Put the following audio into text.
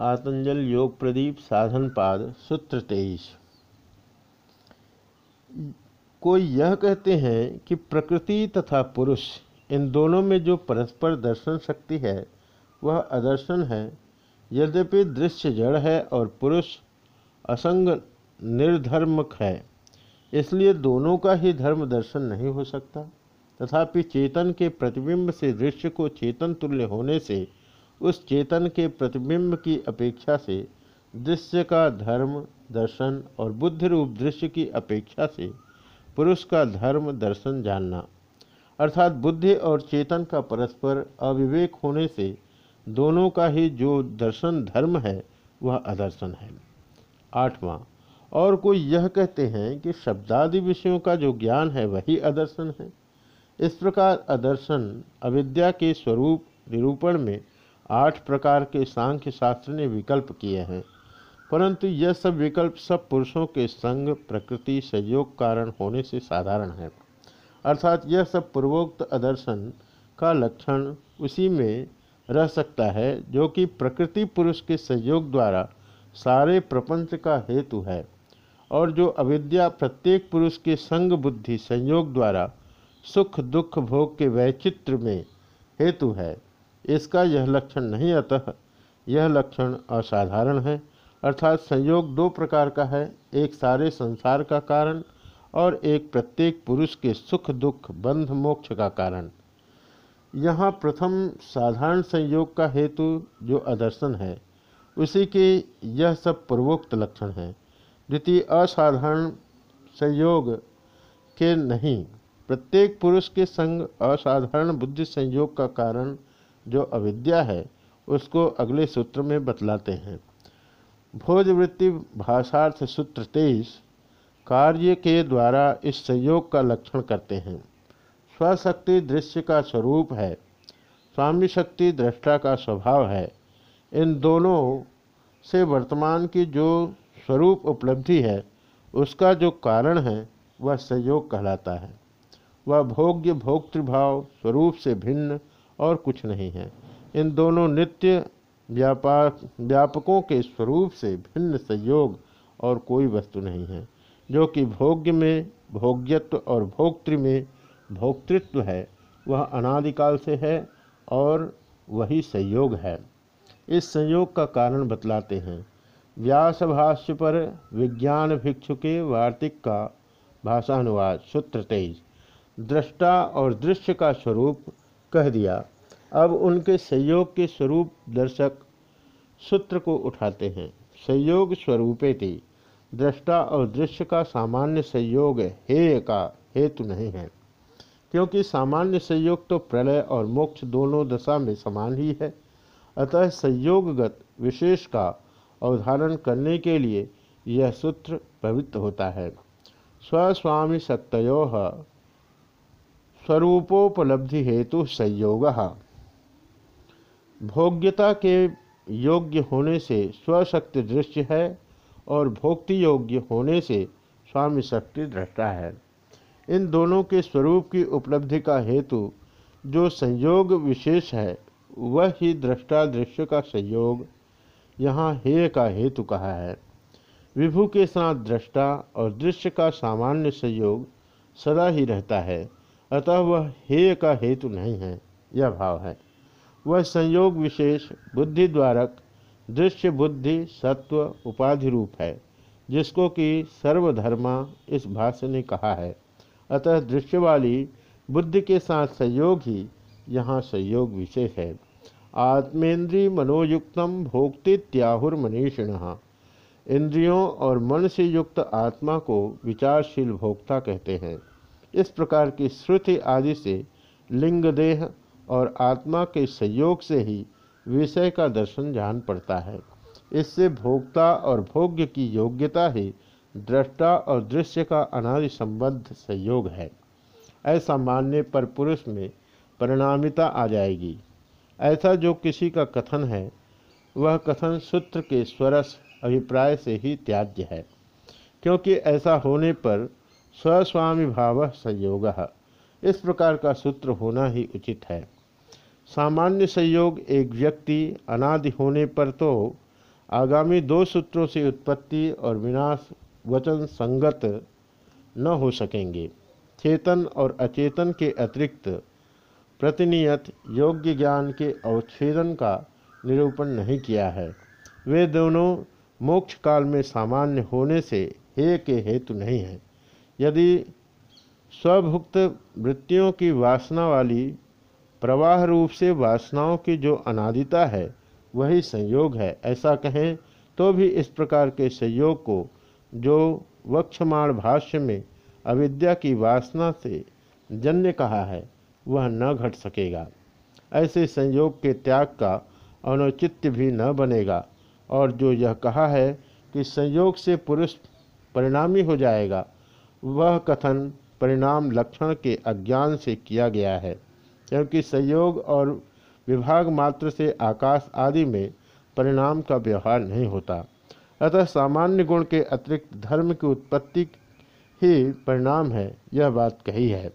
पातंजल योग प्रदीप साधन पाद, सूत्र तेईस। कोई यह कहते हैं कि प्रकृति तथा पुरुष, इन दोनों में जो परस्पर दर्शन शक्ति है, वह अदर्शन है। यद्यपि दृश्य जड़ है और पुरुष असंग निर्धर्मक है, इसलिए दोनों का ही धर्म दर्शन नहीं हो सकता। तथापि चेतन के प्रतिबिंब से दृश्य को चेतन तुल्य होने से उस चेतन के प्रतिबिंब की अपेक्षा से, दृश्य का धर्म, दर्शन और बुद्धि रूप दृश्य की अपेक्षा से पुरुष का धर्म, दर्शन जानना। अर्थात बुद्धि और चेतन का परस्पर अविवेक होने से दोनों का ही जो दर्शन धर्म है, वह अदर्शन है। आठवां, और कोई यह कहते हैं कि शब्दादि विषयों का जो ज्ञान है, वही अदर्शन है। इस प्रकार अदर्शन अविद्या के स्वरूप निरूपण में आठ प्रकार के सांख्य शास्त्र ने विकल्प किए हैं। परंतु यह सब विकल्प सब पुरुषों के संग प्रकृति संयोग कारण होने से साधारण है। अर्थात यह सब पूर्वोक्त आदर्शन का लक्षण उसी में रह सकता है जो कि प्रकृति पुरुष के संयोग द्वारा सारे प्रपंच का हेतु है और जो अविद्या प्रत्येक पुरुष के संग बुद्धि संयोग द्वारा सुख दुख भोग के वैचित्र में हेतु है। इसका यह लक्षण नहीं अतः। यह लक्षण असाधारण है, अर्थात संयोग दो प्रकार का है, एक सारे संसार का कारण और एक प्रत्येक पुरुष के सुख, दुख, बंध, मोक्ष का कारण। यहाँ प्रथम साधारण संयोग का हेतु जो अदर्शन है, उसी के यह सब पूर्वोक्त लक्षण है। द्वितीय असाधारण संयोग के नहीं, प्रत्येक पुरुष के संग असाधारण बुद्धि संयोग का कारण जो अविद्या है, उसको अगले सूत्र में बतलाते हैं। भोजवृत्ति भाषार्थ सूत्र तेईस, कार्य के द्वारा इस संयोग का लक्षण करते हैं। स्वशक्ति दृश्य का स्वरूप है, स्वामी शक्ति दृष्टा का स्वभाव है। इन दोनों से वर्तमान की जो स्वरूप उपलब्धि है, उसका जो कारण है, वह संयोग कहलाता है। वह भोग्य भोक्तृभाव स्वरूप से भिन्न और कुछ नहीं है। इन दोनों नित्य व्यापार, व्यापकों के स्वरूप से भिन्न संयोग और कोई वस्तु नहीं है, जो कि भोग्य में, भोग्यत्व और भोक्तृ में भोक्तृत्व है, वह अनादिकाल से है और वही संयोग है। इस संयोग का कारण बतलाते हैं। व्यास भाष्य पर विज्ञान भिक्षु के वार्तिक का भाषानुवाद, सूत्र तेईस दृष्टा और दृश्य का स्वरूप कह दिया। अब उनके संयोग के स्वरूप दर्शक सूत्र को उठाते हैं। संयोग स्वरूपे थी दृष्टा और दृश्य का सामान्य संयोग हेय का हेतु नहीं है। क्योंकि सामान्य संयोग तो प्रलय और मोक्ष दोनों दशा में समान ही है। अतः संयोगगत विशेष का अवधारण करने के लिए यह सूत्र पवित्र होता है। स्वस्वामी सत्यो स्वरूपोपलब्धि हेतु संयोग। भोग्यता के योग्य होने से स्वशक्ति दृश्य है और भोक्ति योग्य होने से स्वामी शक्ति दृष्टा है। इन दोनों के स्वरूप की उपलब्धि का हेतु जो संयोग विशेष है, वह ही दृष्टा दृश्य का संयोग यहाँ हेय का हेतु कहा है। विभु के साथ दृष्टा और दृश्य का सामान्य संयोग सदा ही रहता है। अतः वह हेय का हेतु नहीं है, यह भाव है। वह संयोग विशेष बुद्धि द्वारक दृश्य बुद्धि सत्व, उपाधि रूप है, जिसको कि सर्वधर्मा इस भाष्य ने कहा है। अतः दृश्य वाली बुद्धि के साथ संयोग ही यहाँ संयोग विशेष है। आत्मेन्द्रिय मनोयुक्तम भोक्तित्याहुर मनीषिण। इंद्रियों और मन से युक्त आत्मा को विचारशील भोक्ता कहते हैं। इस प्रकार की श्रुति आदि से लिंग देह और आत्मा के संयोग से ही विषय का दर्शन जान पड़ता है। इससे भोक्ता और भोग्य की योग्यता ही दृष्टा और दृश्य का अनादि संबद्ध संयोग है। ऐसा मानने पर पुरुष में परिणामिता आ जाएगी। ऐसा जो किसी का कथन है, वह कथन सूत्र के स्वरस अभिप्राय से ही त्याज्य है, क्योंकि ऐसा होने पर स्वस्वामी भाव संयोग। इस प्रकार का सूत्र होना ही उचित है। सामान्य संयोग एक व्यक्ति अनादि होने पर तो आगामी दो सूत्रों से उत्पत्ति और विनाश वचन संगत न हो सकेंगे। चेतन और अचेतन के अतिरिक्त प्रतिनियत योग्य ज्ञान के अवच्छेदन का निरूपण नहीं किया है। वे दोनों मोक्ष काल में सामान्य होने से हे के हेतु नहीं है। यदि स्वभुक्त वृत्तियों की वासना वाली प्रवाह रूप से वासनाओं की जो अनादिता है, वही संयोग है। ऐसा कहें तो भी इस प्रकार के संयोग को जो वक्षमाण भाष्य में अविद्या की वासना से जन्य कहा है, वह न घट सकेगा। ऐसे संयोग के त्याग का अनौचित्य भी न बनेगा। और जो यह कहा है कि संयोग से पुरुष परिणामी हो जाएगा वह कथन परिणाम लक्षण के अज्ञान से किया गया है, क्योंकि संयोग और विभाग मात्र से आकाश आदि में परिणाम का व्यवहार नहीं होता। अतः सामान्य गुण के अतिरिक्त धर्म की उत्पत्ति ही परिणाम है, यह बात कही है।